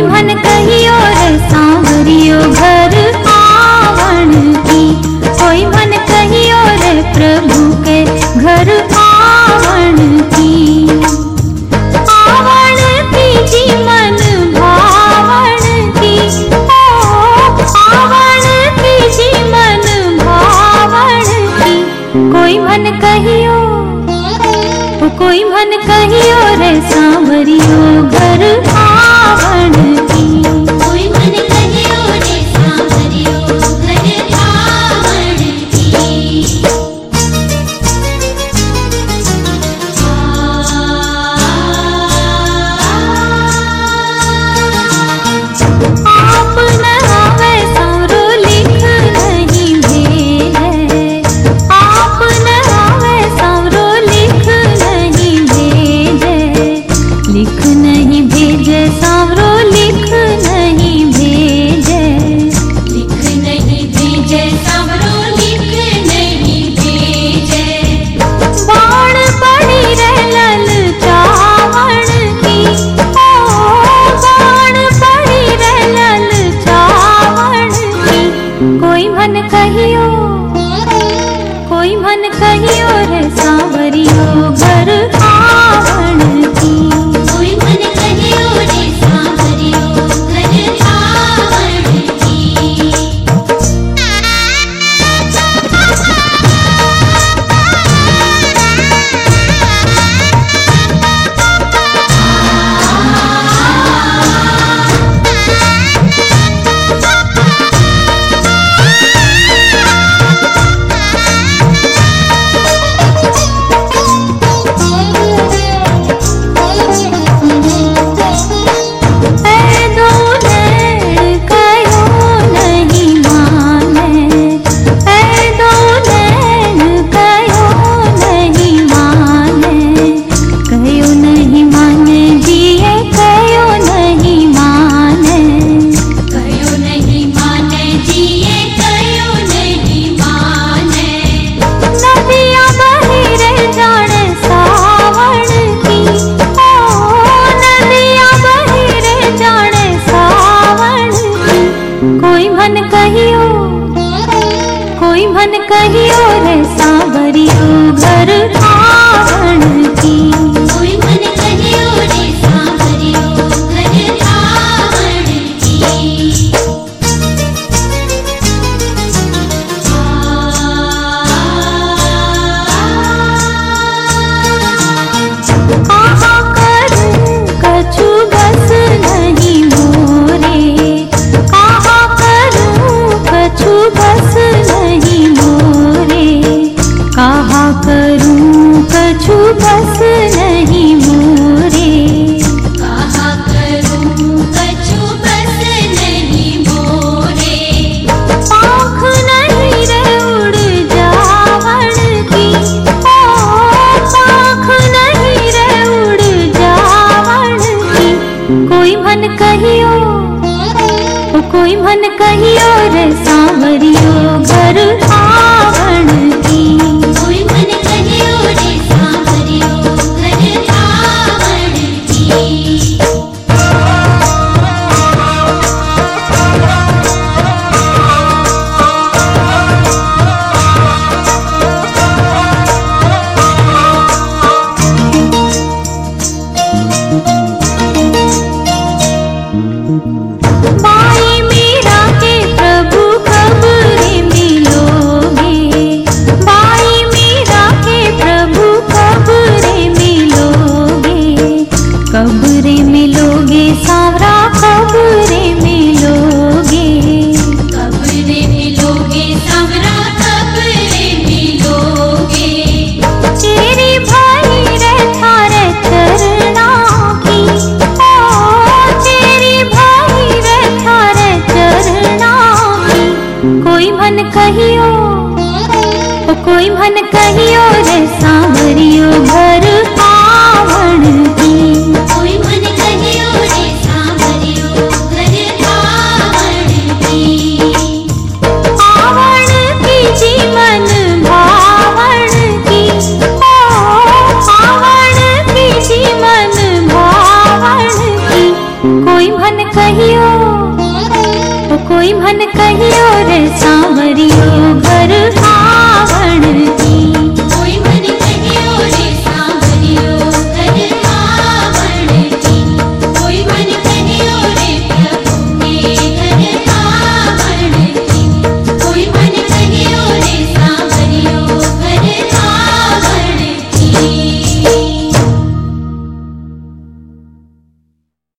मन कहियो रे सांवरियो घर आवन की। कोई मन कयो प्रभु के घर आवन की। आन की जी मन भावन की। ओ आवन की जी मन भावन की। कोई मन कहियो कोई मन कहियो को साभरि ओ कोई मन कीरसा घर करियो रे सावरियो सा कोई मन कहीं और सांवरियो घर आवण की। कोई मन कहीं और सांवरियो घर आवण की।